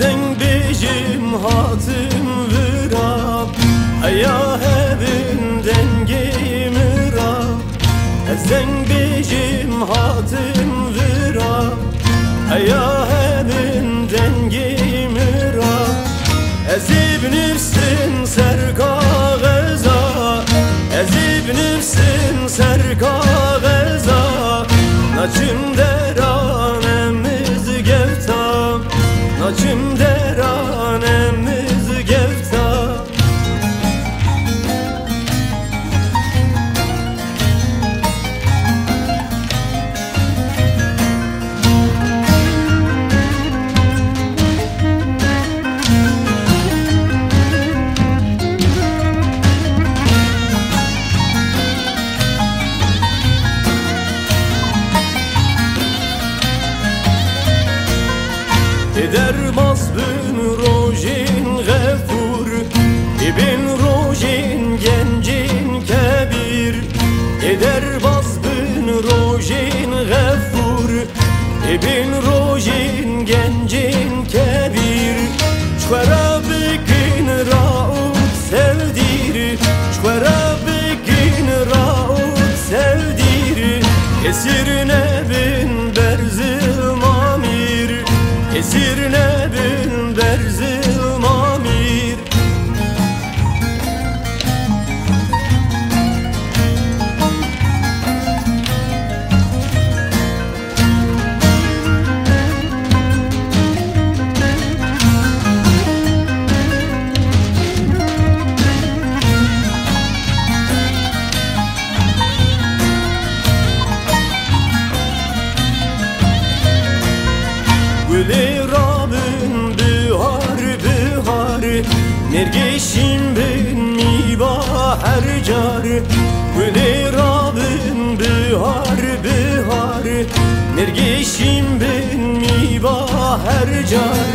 Eden bizim hatım vırab Aya evin dengim ırab Eden bizim hatım vırab Aya evin dengim ırab Ezib nifsin ser kağıza Ezib nifsin ser kağıza Naçimde Eder mazbun rojin gafur İbn rojin gencin kebir. Eder mazbun rojin gafur İbn rojin gencin kebir. Çkvara bikin raut sevdir Çkvara bikin raut sevdir. Esirine bin berzil Nergeşin bin mibahar car Gülü rabın bihar bihar Nergeşin bin mibahar car